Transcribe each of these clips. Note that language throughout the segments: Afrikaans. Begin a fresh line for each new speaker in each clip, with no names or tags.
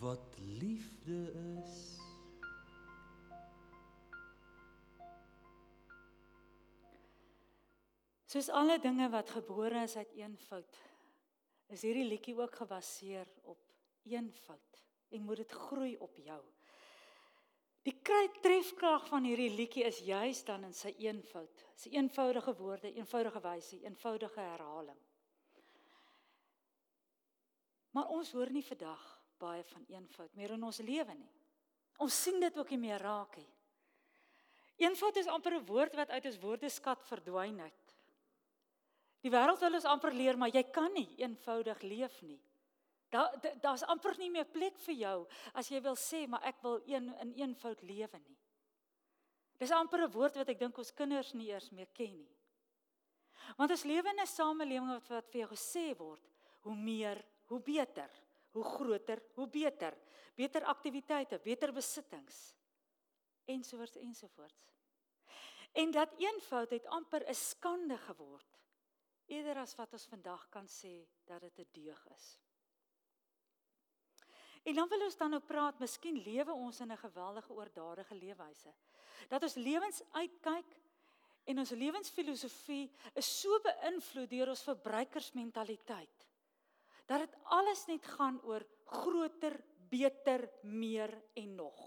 wat liefde is.
Soos alle dinge wat gebore is uit eenvoud, is hierdie liedjie ook gebaseer op eenvoud en moet dit groei op jou. Die trefkrag van hierdie liedjie is juis dan in sy eenvoud. Sy eenvoudige woorde, eenvoudige wyse, eenvoudige herhaling. Maar ons hoor nie vandag baie van eenvoud meer in ons lewe nie. Ons sien dit ook nie meer raak nie. Eenvoud is amper 'n woord wat uit ons woordeskat verdwyn het. Die wêreld wil ons amper leer, maar jy kan nie eenvoudig leef nie. Daar daar's amper nie meer plek vir jou as jy wil sê maar ek wil een in eenvoud lewe nie. Dis amper 'n woord wat ek dink ons kinders nie eers meer ken nie. Want ons lewe in 'n samelewing wat wat vir jou gesê word, hoe meer, hoe beter, hoe groter, hoe beter, beter aktiwiteite, beter besittings ensovoorts ensovoorts. En dat eenvoud het amper 'n skande geword eerder as wat ons vandag kan sê dat dit 'n deug is. En dan wil ons dan nou praat, miskien lewe ons in 'n geweldige oordadige leefwyse. Dat ons lewens uitkyk en ons lewensfilosofie is so beïnvloed deur ons verbruikersmentaliteit. Dat dit alles net gaan oor groter, beter, meer en nog.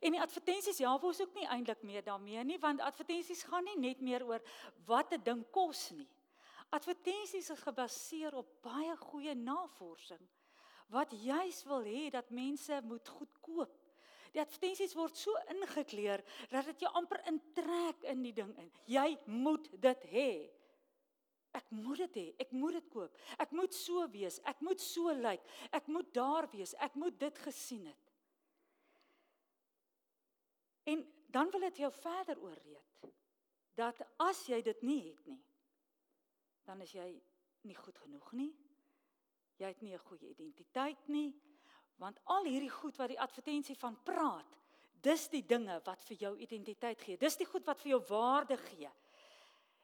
En die advertensies help ons ook nie eintlik meer daarmee nie, want advertensies gaan nie net meer oor wat 'n ding kos nie. Advertensies is gebaseer op baie goeie navorsing wat juis wil hê dat mense moet goed koop. Die advertensies word so ingekleer dat dit jou amper intrek in die ding in. Jy moet dit hê. Ek moet dit hê. Ek moet dit koop. Ek moet so wees. Ek moet so lyk. Ek moet daar wees. Ek moet dit gesien het. En dan wil dit jou verder oorreed dat as jy dit nie het nie, dan is jy nie goed genoeg nie jy het nie 'n goeie identiteit nie want al hierdie goed wat die advertensie van praat dis die dinge wat vir jou identiteit gee dis die goed wat vir jou waarde gee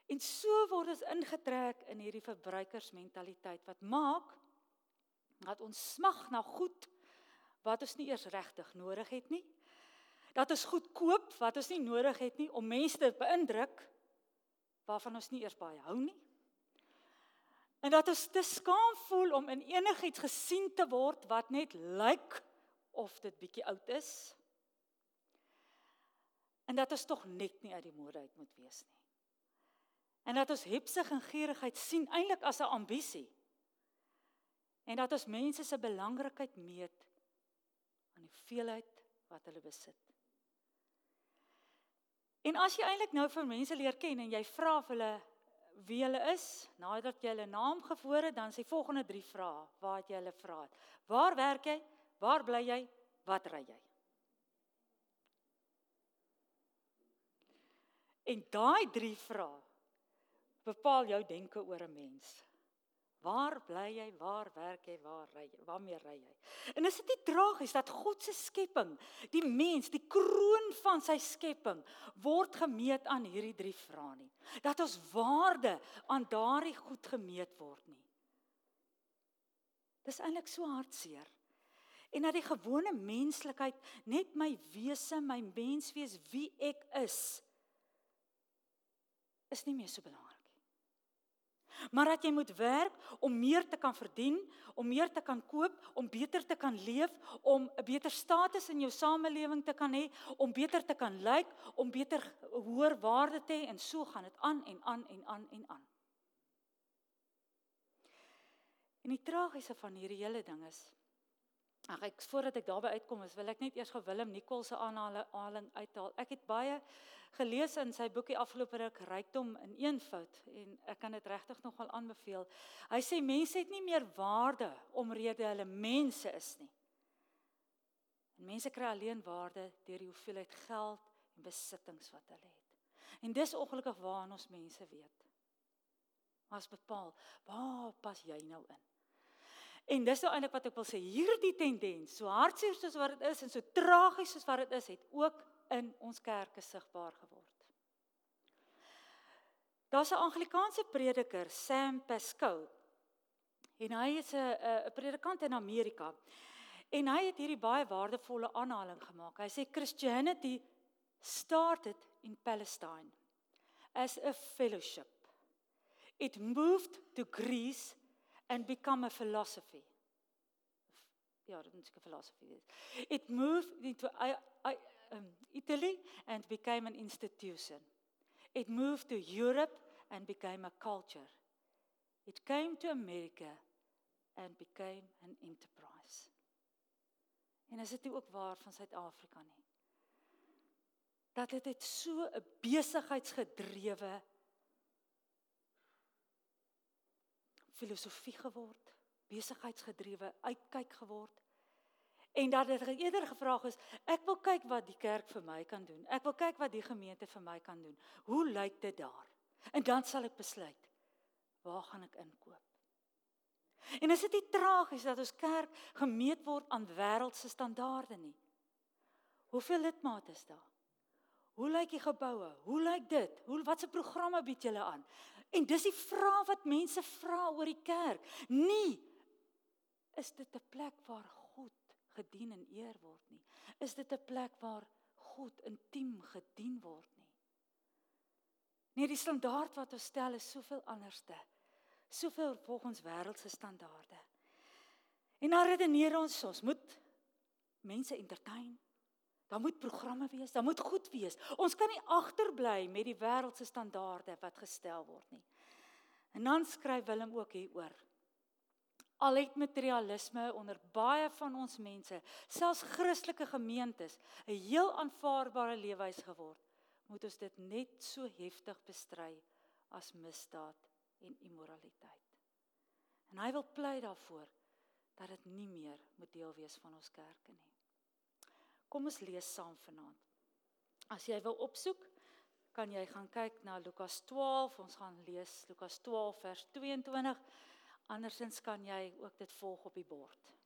en so word ons ingetrek in hierdie verbruikersmentaliteit wat maak dat ons smag na goed wat ons nie eers regtig nodig het nie dat ons goed koop wat ons nie nodig het nie om mense te beïndruk waarvan ons nie eers baie hou nie En dat ons te skaam voel om in enigiets gesien te word wat net lyk of dit bietjie oud is. En dat ons tog net nie uit die mode uit moet wees nie. En dat ons hepsig en gierigheid sien eintlik as 'n ambisie. En dat ons mense se belangrikheid meet aan die veelheid wat hulle besit. En as jy eintlik nou vir mense leer ken en jy vra vir hulle wie hulle is, nadat jy hulle naam gevoer het, dan sê volgende drie vrae waar jy hulle vra het. Waar werk jy? Waar bly jy? Wat ry jy? En daai drie vrae bepaal jou denke oor 'n mens. Waar bly jy? Waar werk jy? Waar ry jy? Waarmee ry jy? En is dit nie tragies dat God se skepping, die mens, die kroon van sy skepping, word gemeet aan hierdie drie vrae nie? Dat ons waarde aan daardie goed gemeet word nie. Dis eintlik so hartseer. En dat die gewone menslikheid net my wese, my menswees wie ek is, is nie meer so belangrik maar dat jy moet werk om meer te kan verdien, om meer te kan koop, om beter te kan leef, om 'n beter status in jou samelewing te kan hê, om beter te kan lyk, om beter hoër waarde te hê en so gaan dit aan en aan en aan en aan. En die tragiese van hierdie hele ding is Ag ek voordat ek daarby uitkom is wil ek net eers gou Willem Nicol se aanhaling uithaal. Ek het baie gelees in sy boekie afgelope ruk Rykdom in eenvoud en ek kan dit regtig nogal aanbeveel. Hy sê mense het nie meer waarde omrede hulle mense is nie. En mense kry alleen waarde deur die hoeveelheid geld en besittings wat hulle het. En dis ongelukkig waar ons mense weet. Ons bepaal, waar pas jy nou in? En dis nou eintlik wat ek wil sê, hierdie tendens, so hartseer soos wat dit is en so tragies soos wat dit is, het ook in ons kerke sigbaar geword. Daar's 'n Anglikaanse prediker, Sam Pascoe, En hy is 'n 'n predikant in Amerika. En hy het hierdie baie waardevolle aanhaling gemaak. Hy sê Christianity started in Palestine as a fellowship. It moved to Greece and become a philosophy. Dit moet 'n philosophy. It moved into I, I, um, Italy and became an institution. It moved to Europe and became a culture. It came to America and became an enterprise. En is dit nie ook waar van Suid-Afrika nie? Dat dit het so 'n besigheidsgedrewe filosofie geword, besigheidsgedrewe uitkyk geword. En dat dit eerder gevra is, ek wil kyk wat die kerk vir my kan doen. Ek wil kyk wat die gemeente vir my kan doen. Hoe lyk dit daar? En dan sal ek besluit waar gaan ek inkoop? En is dit nie tragies dat ons kerk gemeet word aan wêreldse standaarde nie? Hoeveel lidmate is daar? Hoe lyk die geboue? Hoe lyk dit? Hoe watse programme bied julle aan? En dis die vraag wat mense vra oor die kerk. Nie is dit 'n plek waar God gedien en eer word nie. Is dit 'n plek waar God intiem gedien word nie? Nee, die standaard wat ons stel is soveel anderste soveel volgens wêreldse standaarde. En dan redeneer ons ons moet mense entertain. Daar moet programme wees, daar moet goed wees. Ons kan nie agterbly met die wêreldse standaarde wat gestel word nie. En dan skryf Willem ook hieroor. Al het materialisme onder baie van ons mense, selfs Christelike gemeentes, 'n heel aanvaarbare lewenswyse geword, moet ons dit net so heftig bestry as misdaad en immoraliteit. En hy wil pleit daarvoor dat dit nie meer moet deel wees van ons kerke nie. Kom ons lees saam vanaand. As jy wil opsoek, kan jy gaan kyk na Lukas 12. Ons gaan lees Lukas 12 vers 22. Andersins kan jy ook dit volg op die bord.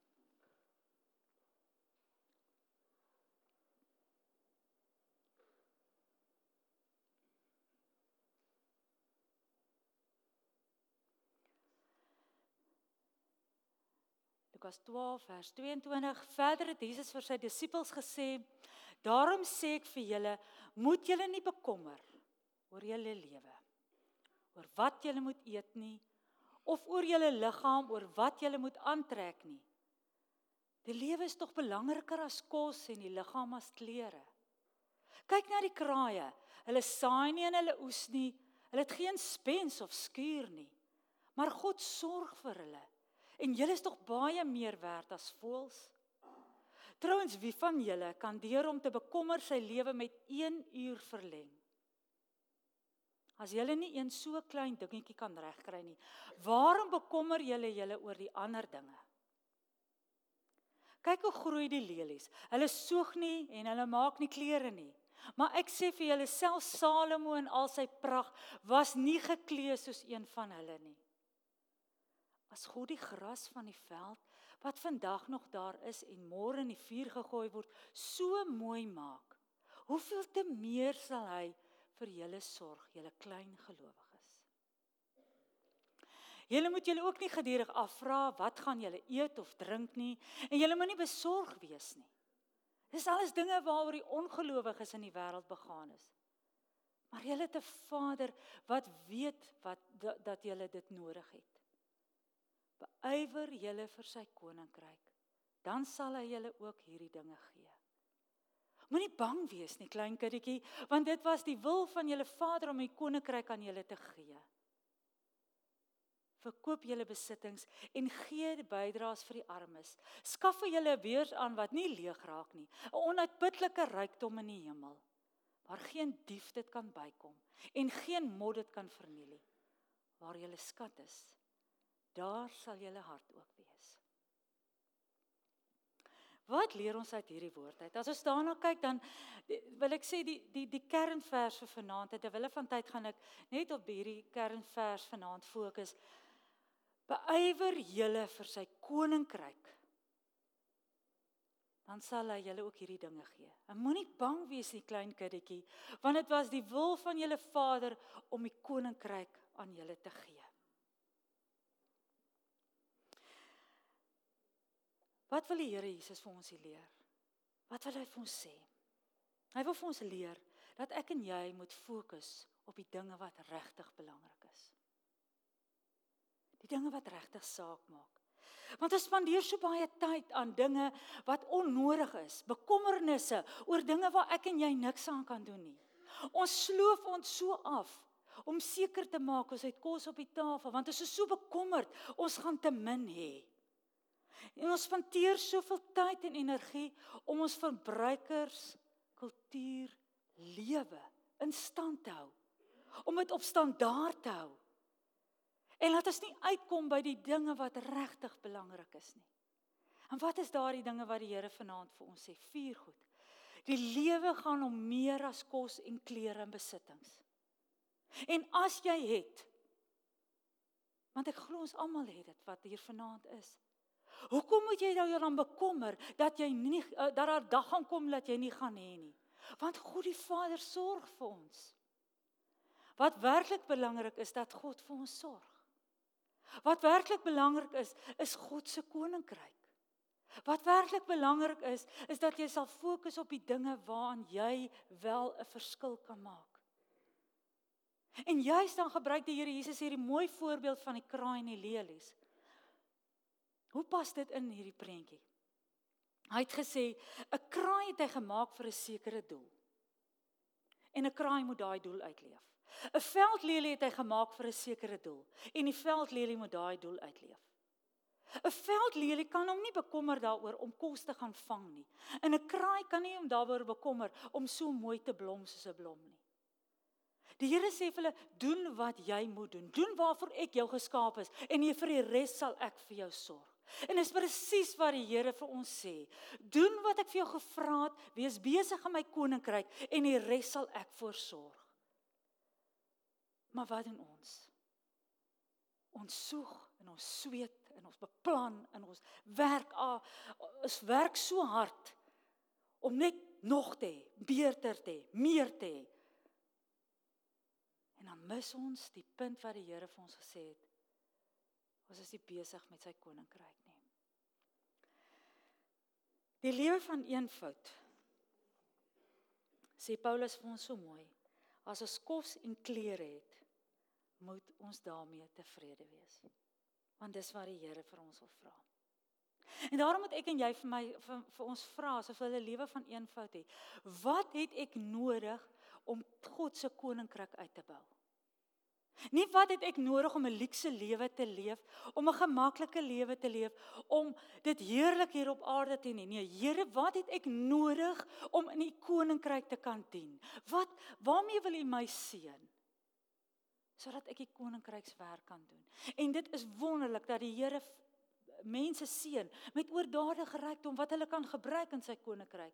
Lukas 12 vers 22. Verder het Jesus vir sy disippels gesê: "Daarom sê ek vir julle, moet julle nie bekommer oor julle lewe, oor wat julle moet eet nie, of oor julle liggaam, oor wat julle moet aantrek nie. Die lewe is tog belangriker as kos en die liggaam as klere. Kyk na die kraaie. Hulle saai nie en hulle oes nie. Hulle het geen spens of skuur nie. Maar God sorg vir hulle. En julle is tog baie meer werd as voëls. Trouwens, wie van julle kan deur om te bekommer sy lewe met 1 uur verleng? As julle nie een so klein dingetjie kan regkry nie, waarom bekommer julle julle oor die ander dinge? Kyk hoe groei die lelies. Hulle soeg nie en hulle maak nie klere nie. Maar ek sê vir julle self Salomo in al sy pragt was nie geklee soos een van hulle nie as God die gras van die veld wat vandag nog daar is en môre in die vuur gegooi word, so mooi maak. Hoeveel te meer sal hy vir julle sorg, julle klein gelowiges. Julle moet julle ook nie gedurig afvra wat gaan julle eet of drink nie en julle moenie besorg wees nie. Dis alles dinge waaroor die ongelowiges in die wêreld begaan is. Maar julle 'n Vader wat weet wat dat julle dit nodig het beywer julle vir sy koninkryk, dan sal hy julle ook hierdie dinge gee. Moenie bang wees nie, klein kindertjie, want dit was die wil van julle Vader om die koninkryk aan julle te gee. Verkoop julle besittings en gee die bydraes vir die armes. Skaf vir julle 'n beurs aan wat nie leeg raak nie, 'n onuitputlike rykdom in die hemel waar geen dief dit kan bykom en geen mot dit kan verniel nie. Waar julle skat is, daar sal julle hart ook wees. Wat leer ons uit hierdie woord uit? As ons daarna kyk dan wil ek sê die die die kernvers vir vanaand, terwyl van tyd gaan ek net op hierdie kernvers vanaand fokus. Beywer julle vir sy koninkryk. Dan sal hy julle ook hierdie dinge gee. En moenie bang wees nie klein kindertjie, want dit was die wil van julle Vader om die koninkryk aan julle te gee. Wat wil die Here Jesus vir ons hier leer? Wat wil hy vir ons sê? Hy wil vir ons leer dat ek en jy moet fokus op die dinge wat regtig belangrik is. Die dinge wat regtig saak maak. Want ons spandeer so baie tyd aan dinge wat onnodig is, bekommernisse oor dinge waar ek en jy niks aan kan doen nie. Ons sloof ons so af om seker te maak ons het kos op die tafel want ons is so bekommerd ons gaan te min hê. En ons spandeer soveel tyd en energie om ons verbruikers kultuur lewe in stand te hou. Om dit op standaard te hou. En laat ons nie uitkom by die dinge wat regtig belangrik is nie. En wat is daardie dinge wat die Here vanaand vir ons sê? Vier goed. Die lewe gaan om meer as kos en klere en besittings. En as jy het want ek glo ons almal het dit wat hier vanaand is. Hoekom moet jy nou dan bekommer dat jy nie eh, dat daar dag gaan kom dat jy nie gaan hê nie? Want God die Vader sorg vir ons. Wat werklik belangrik is dat God vir ons sorg. Wat werklik belangrik is, is God se koninkryk. Wat werklik belangrik is, is dat jy sal fokus op die dinge waaraan jy wel 'n verskil kan maak. En juist dan gebruik die Here Jesus hierdie mooi voorbeeld van die kraai en die lelies. Hoe pas dit in hierdie prentjie? Hy het gesê 'n kraai het hy gemaak vir 'n sekere doel. En 'n kraai moet daai doel uitleef. 'n Veldlelie het hy gemaak vir 'n sekere doel en die veldlelie moet daai doel uitleef. 'n Veldlelie kan hom nie bekommer daaroor om kos te gaan vang nie. En 'n kraai kan nie hom daaroor bekommer om so mooi te blom soos 'n blom nie. Die Here sê vir hulle: "Doen wat jy moet doen. Doen waarvoor ek jou geskaap is en vir die res sal ek vir jou sorg." En dis presies wat die Here vir ons sê. Doen wat ek vir jou gevra het, wees besig in my koninkryk en die res sal ek voorsorg. Maar wat doen ons? Ons soeg en ons sweet en ons beplan en ons werk af. Ons werk so hard om net nog te hê, beter te hê, meer te hê. En dan mis ons die punt wat die Here vir ons gesê het. Ons is nie besig met sy koninkryk nie. Die lewe van eenvoud. Sê Paulus vir ons so mooi. As ons kos en klere het, moet ons daarmee tevrede wees. Want dis wat die Here vir ons wil vra. En daarom moet ek en jy vir my vir, vir ons vra asof hulle lewe van eenvoud het. Wat het ek nodig om God se koninkryk uit te bou? Nie wat het ek nodig om 'n luukse lewe te leef, om 'n gemaklike lewe te leef, om dit heerlik hier op aarde te hê nie. Nee, Here, wat het ek nodig om in u koninkryk te kan dien? Wat waarmee wil u my seën? Sodat ek die koninkrykswerk kan doen. En dit is wonderlik dat die Here mense seën met oordadige rykdom wat hulle kan gebruik in sy koninkryk.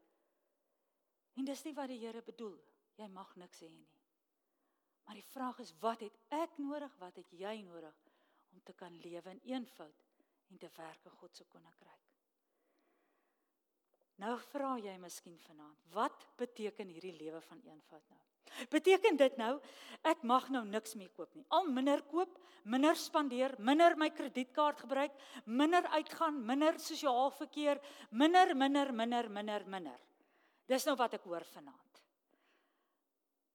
En dis nie wat die Here bedoel. Jy mag niks hê nie. Maar die vraag is wat het ek nodig? Wat het jy nodig om te kan lewe in eenvoud en te werk in God se koninkryk? Nou vra jy miskien vanaand, wat beteken hierdie lewe van eenvoud nou? Beteken dit nou ek mag nou niks meer koop nie. Al minder koop, minder spandeer, minder my kredietkaart gebruik, minder uitgaan, minder sosiaal verkeer, minder minder minder minder minder. Dis nou wat ek hoor vanaand.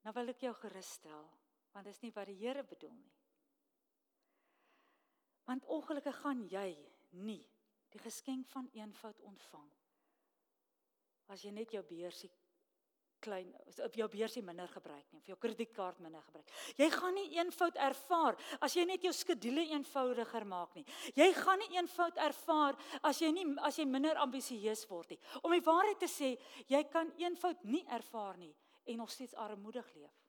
Nou wil ek jou gerus stel want dit is nie wat die Here bedoel nie. Want ongelukkig gaan jy nie die geskenk van eenvoud ontvang as jy net jou beursie klein of jou beursie minder gebruik nie of jou kredietkaart minder gebruik. Jy gaan nie eenvoud ervaar as jy net jou skedule eenvoudiger maak nie. Jy gaan nie eenvoud ervaar as jy nie as jy minder ambisieus word nie. Om die waarheid te sê, jy kan eenvoud nie ervaar nie en nog steeds armoedig leef.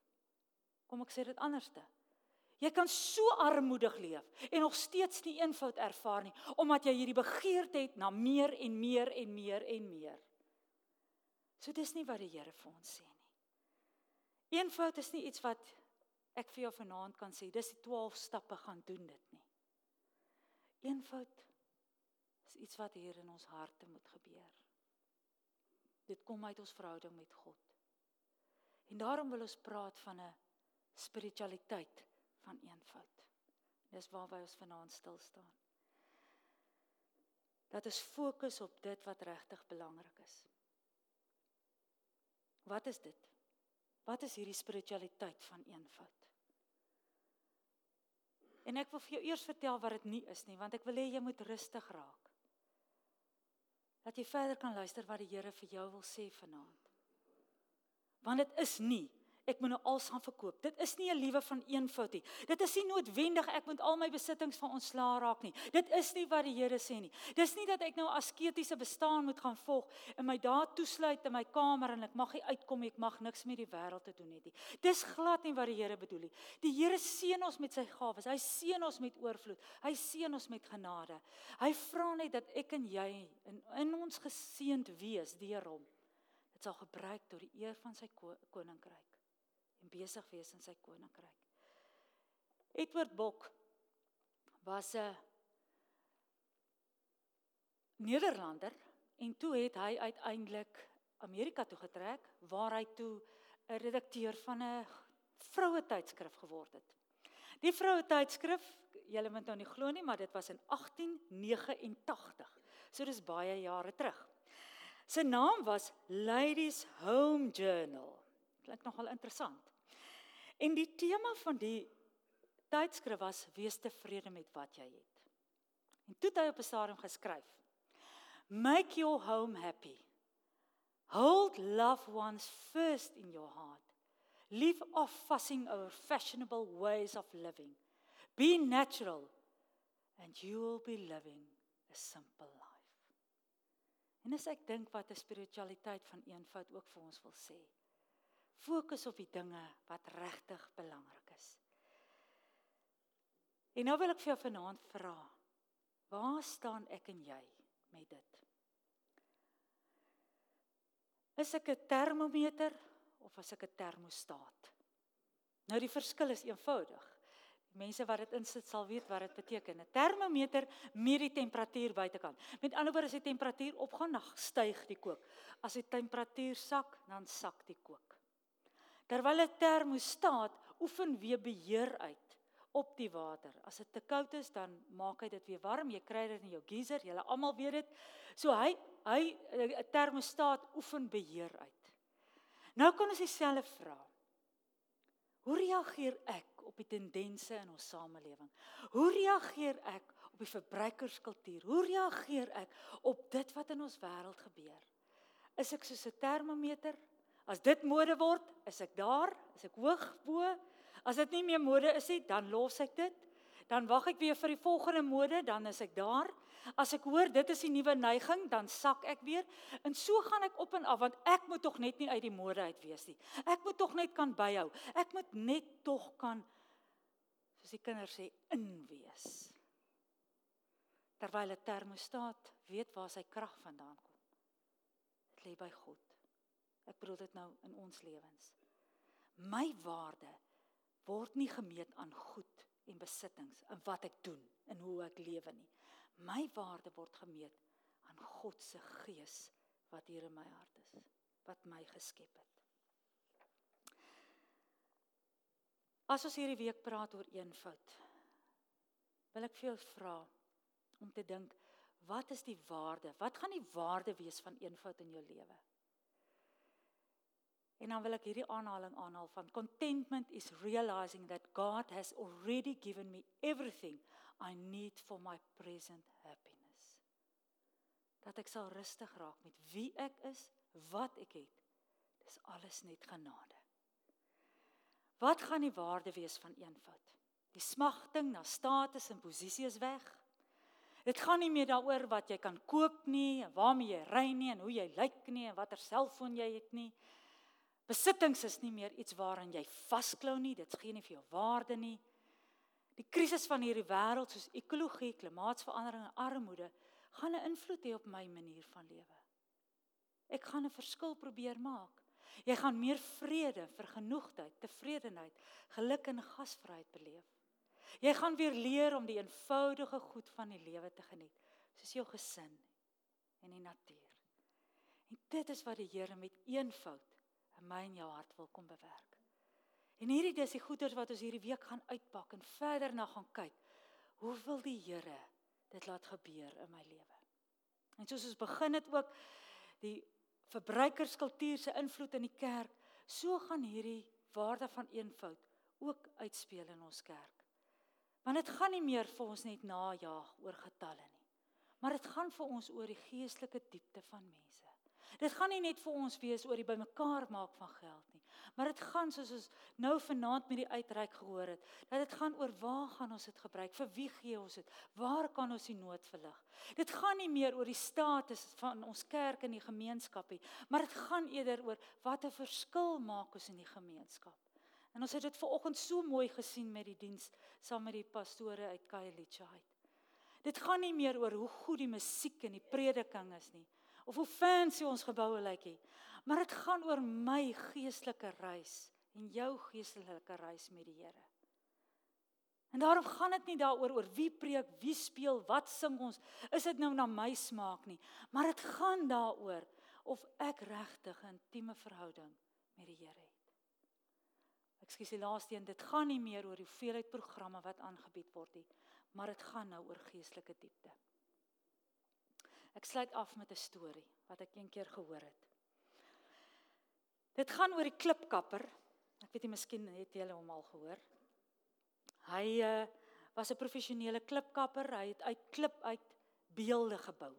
Kom ek sê dit anderste. Jy kan so armoedig leef en nog steeds nie eenvoud ervaar nie omdat jy hierdie begeerte het na meer en meer en meer en meer. So dis nie wat die Here vir ons sê nie. Eenvoud is nie iets wat ek vir jou vanaand kan sê dis die 12 stappe gaan doen dit nie. Eenvoud is iets wat hier in ons harte moet gebeur. Dit kom uit ons verhouding met God. En daarom wil ons praat van 'n spiritualiteit van eenvoud. Dis waarby ons vanaand stil staan. dat ons fokus op dit wat regtig belangrik is. Wat is dit? Wat is hierdie spiritualiteit van eenvoud? En ek wil vir jou eers vertel wat dit nie is nie, want ek wil hê jy moet rustig raak. Dat jy verder kan luister wat die Here vir jou wil sê vanaand. Want dit is nie ek moet nou alles gaan verkoop. Dit is nie 'n liewe van eenvoud nie. Dit is nie noodwendig ek moet al my besittings van ontslaa raak nie. Dit is nie wat die Here sê nie. Dis nie dat ek nou asketiese bestaan moet gaan volg en my daar toesluit in my kamer en ek mag nie uitkom nie, ek mag niks met die wêreld te doen hê nie. Dis glad nie wat die Here bedoel nie. Die Here seën ons met sy gawes. Hy seën ons met oorvloed. Hy seën ons met genade. Hy vra net dat ek en jy in in ons geseënd wees deur hom. Dit sal gebruik tot die eer van sy koninkryk en besig wees in sy koninkryk. Edward Bok was 'n Nederlander en toe het hy uiteindelik Amerika toe getrek waar hy toe 'n redakteur van 'n vroue tydskrif geword het. Die vroue tydskrif, julle moet nou nie glo nie, maar dit was in 1889. So dis baie jare terug. Sy naam was Ladies Home Journal. Klink nogal interessant. En die tema van die tydskrif was wees tevrede met wat jy het. En toe het hy op 'n stadium geskryf: Make your home happy. Hold loved ones first in your heart. Leave off fussing over fashionable ways of living. Be natural and you will be living a simple life. En as ek dink wat 'n spiritualiteit van eenvoud ook vir ons wil sê. Fokus op die dinge wat regtig belangrik is. En nou wil ek vir jou vanaand vra, waar staan ek en jy met dit? Is ek 'n termometer of is ek 'n termostaat? Nou die verskil is eenvoudig. Die mense wat dit insit sal weet wat dit beteken. 'n Termometer meet die temperatuur buitekant. Met ander woorde as die temperatuur opgaan, dan styg die kook. As die temperatuur sak, dan sak die kook. Terwyl 'n termostaat oefen weer beheer uit op die water. As dit te koud is, dan maak hy dit weer warm. Jy kry dit in jou geyser. Julle almal weet dit. So hy hy 'n termostaat oefen beheer uit. Nou kan ons dieselfde vra. Hoe reageer ek op die tendense in ons samelewing? Hoe reageer ek op die verbruikerskultuur? Hoe reageer ek op dit wat in ons wêreld gebeur? Is ek soos 'n termometer As dit mode word, is ek daar, is ek hoog bo. As dit nie meer mode is nie, dan los ek dit. Dan wag ek weer vir die volgende mode, dan is ek daar. As ek hoor dit is die nuwe neiging, dan sak ek weer. En so gaan ek op en af want ek moet tog net nie uit die mode uit wees nie. Ek moet tog net kan byhou. Ek moet net tog kan soos die kinders sê inwees. Terwyl 'n termostaat weet waar sy krag vandaan kom. Dit lê by God. Ek bedoel dit nou in ons lewens. My waarde word nie gemeet aan goed en besittings en wat ek doen en hoe ek lewe nie. My waarde word gemeet aan God se gees wat hier in my hart is, wat my geskep het. As ons hierdie week praat oor eenvoud, wil ek vir jou vra om te dink, wat is die waarde? Wat gaan die waarde wees van eenvoud in jou lewe? En dan wil ek hierdie aanhaling aanhaal van contentment is realizing that God has already given me everything I need for my present happiness. Dat ek sal rustig raak met wie ek is, wat ek het. Dis alles net genade. Wat gaan die waarde wees van eenvoud? Die smagting na status en posisie is weg. Dit gaan nie meer daaroor wat jy kan koop nie, waarmee jy ry nie en hoe jy lyk nie en watter selfoon jy het nie. Besittings is nie meer iets waaraan jy vasklou nie, dit gee nie vir jou waarde nie. Die krisis van hierdie wêreld soos ekologie, klimaatsverandering en armoede gaan 'n invloed hê op my manier van lewe. Ek gaan 'n verskil probeer maak. Jy gaan meer vrede, vergenoegdheid, tevredenheid, geluk en gasvryheid beleef. Jy gaan weer leer om die eenvoudige goed van die lewe te geniet, soos jou gesin en die natuur. En dit is wat die Here met eenvoud in my en jou hart wil kom bewerk. En hierdie dis die goeders wat ons hierdie week gaan uitpak en verder na gaan kyk. Hoe wil die Here dit laat gebeur in my lewe? En soos ons begin het ook die verbruikerskultuur se invloed in die kerk, so gaan hierdie waarde van eenvoud ook uitspeel in ons kerk. Want dit gaan nie meer vir ons net najaag oor getalle nie. Maar dit gaan vir ons oor die geestelike diepte van mense. Dit gaan nie net vir ons wees oor die bymekaar maak van geld nie, maar dit gaan soos ons nou vanaand met die uitreik gehoor het, dat dit gaan oor waar gaan ons dit gebruik? Vir wie gee ons dit? Waar kan ons die nood verlig? Dit gaan nie meer oor die status van ons kerk in die gemeenskap nie, maar dit gaan eerder oor wat 'n verskil maak ons in die gemeenskap. En ons het dit ver oggend so mooi gesien met die diens saam met die pastore uit Khayelitsha uit. Dit gaan nie meer oor hoe goed die musiek en die prediking is nie of hoe fancy ons geboue lyk nie, maar dit gaan oor my geestelike reis en jou geestelike reis met die Here. En daarom gaan dit nie daaroor oor wie preek, wie speel, wat sing ons, is dit nou na my smaak nie, maar dit gaan daaroor of ek regtig 'n intieme verhouding met die Here het. Ekskuus die laaste een, dit gaan nie meer oor hoeveelheid programme wat aangebied word nie, maar dit gaan nou oor geestelike diepte. Ek sluit af met 'n storie wat ek eendag gehoor het. Dit gaan oor die klipkapper. Ek weet nie miskien het julle hom al gehoor. Hy uh, was 'n professionele klipkapper. Hy het uit klip uit beelde gebou.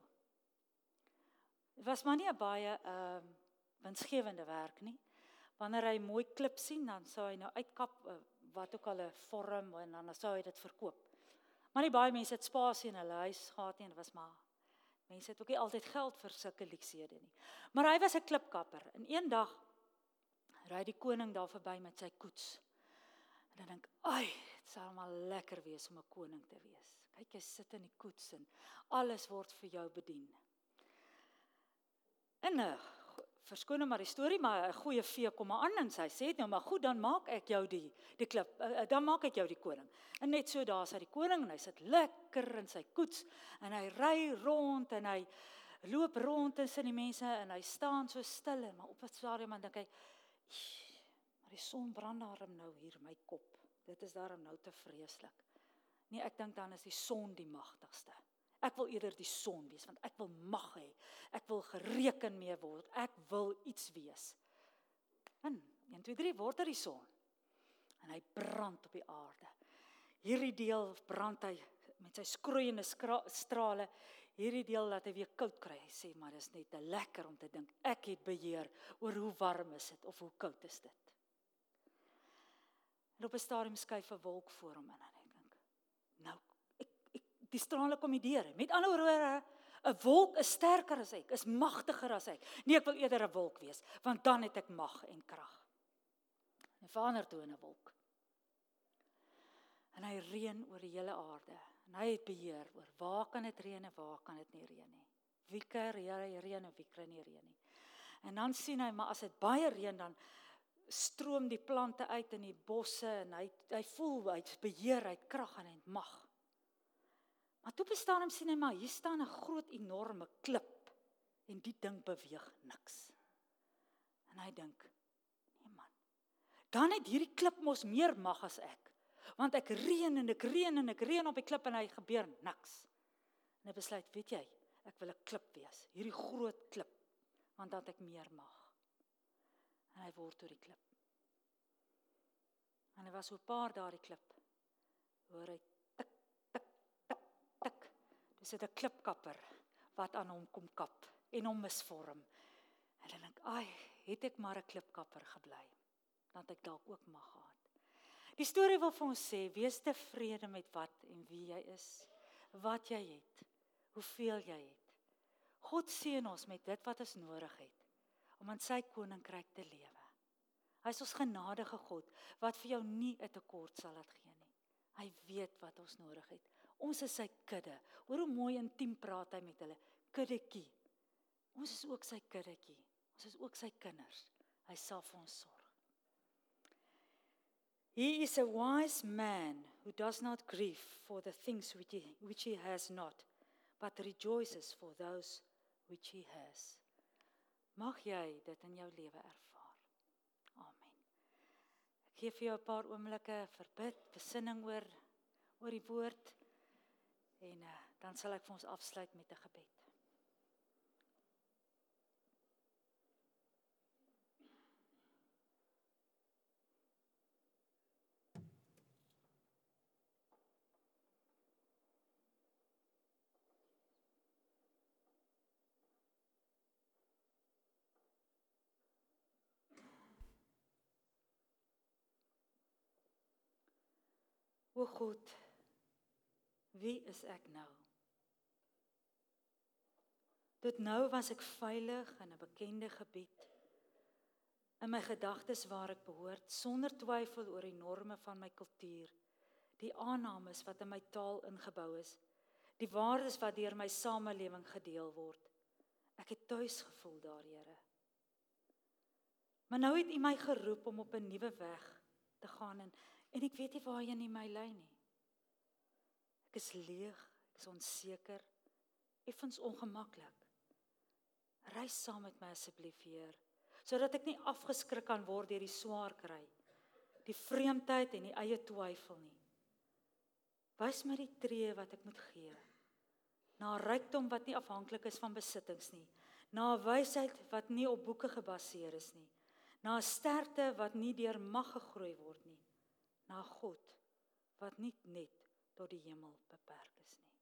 Dit was maar nie 'n baie ehm uh, winsgewende werk nie wanneer hy mooi klip sien, dan sou hy nou uitkap eh, wat ook al 'n vorm en dan sou hy dit verkoop. Maar nie baie mense het spasie in hulle huis gehad nie en dit was maar mense het ook nie altyd geld vir sulke luksede nie. Maar hy was 'n klipkapper en eendag ry die koning daar verby met sy koets. En dan dink, "Ai, dit sal maar lekker wees om 'n koning te wees. Kyk, jy sit in die koets en alles word vir jou bedien." En uh, verskoon nou maar die storie, maar 'n goeie vee kom aan en sy sê nou maar goed, dan maak ek jou die die klip, uh, dan maak ek jou die koning. En net so daar sit die koning en hy sit lekker in sy koets en hy ry rond en hy loop rond tussen die mense en hy staan so stil en maar op 'n stadium dan dink hy maar die son brand daarom nou hier my kop. Dit is daarom nou te vreeslik. Nee, ek dink dan is die son die magtigste. Ek wil eerder die son wees want ek wil mag hê. Ek wil gereken mee word. Ek wil iets wees. En 1 2 3 word er die son. En hy brand op die aarde. Hierdie deel brand hy met sy skroeiende strale. Hierdie deel laat hy weer koud kry. Hy sê maar dis net te lekker om te dink ek het beheer oor hoe warm is dit of hoe koud is dit. En op 'n stadium skuif 'n wolk voor hom in en hy dink nou die strale kom deur. Met ander woorde, 'n wolk is sterker as ek, is magtiger as ek. Nee, ek wil eerder 'n wolk wees, want dan het ek mag en krag. En verander toe in 'n wolk. En hy reën oor die hele aarde. En hy het beheer oor waar kan dit reën en waar kan dit nie reën nie. Wie kan reën en wie kan nie reën nie. En dan sien hy maar as dit baie reën dan stroom die plante uit in die bosse en hy hy voel hy het beheer, hy het krag en hy het mag. Maar toe bestaan hom sien hy maar hier staan 'n groot enorme klip en die ding beweeg niks. En hy dink, nee man. Dan het hierdie klip mos meer mag as ek. Want ek reën en ek reën en ek reën op die klip en hy gebeur niks. En hy besluit, weet jy, ek wil 'n klip wees, hierdie groot klip, want dan het ek meer mag. En hy word tot die klip. En hy was so paar daardie klip. Hoor hy is dit 'n klipkapper wat aan hom kom kap en hom misvorm. En dan dink, "Ag, het ek maar 'n klipkapper gebly, dan het ek dalk ook mag gehad." Die storie wil vir ons sê, wees tevrede met wat en wie jy is, wat jy het, hoeveel jy het. God seën ons met dit wat ons nodig het om in sy koninkryk te lewe. Hy is ons genadige God wat vir jou nie 'n tekort sal laat gee nie. Hy weet wat ons nodig het. Ons is sy kudde. Hoor hoe mooi intiem praat hy met hulle. Kuddetjie. Ons is ook sy kuddetjie. Ons is ook sy kinders. Hy sal vir ons sorg. He is a wise man who does not grieve for the things which he, which he has not, but rejoices for those which he has. Mag jy dit in jou lewe ervaar. Amen. Ek gee vir jou 'n paar oomblikke vir bid, besinning oor oor die woord. En uh, dan sal ek vir ons afsluit met 'n gebed. O God, wie is ek nou? Tot nou was ek veilig in 'n bekende gebied. In my gedagtes waar ek behoort, sonder twyfel oor die norme van my kultuur, die aannames wat in my taal ingebou is, die waardes wat deur my samelewing gedeel word. Ek het tuis gevoel daar, Here. Maar nou het U my geroep om op 'n nuwe weg te gaan en en ek weet nie waarheen U my lei nie. Ek is leeg, ek is onseker, effens ongemaklik. Reis saam met my asseblief, Heer, sodat ek nie afgeskrik kan word deur die swaar kry, die vreemdheid en die eie twyfel nie. Wys my die tree wat ek moet gee na rykdom wat nie afhanklik is van besittings nie, na wysheid wat nie op boeke gebaseer is nie, na sterkte wat nie deur mag gegroei word nie, na God wat nie net tot die hemel beperk is nie.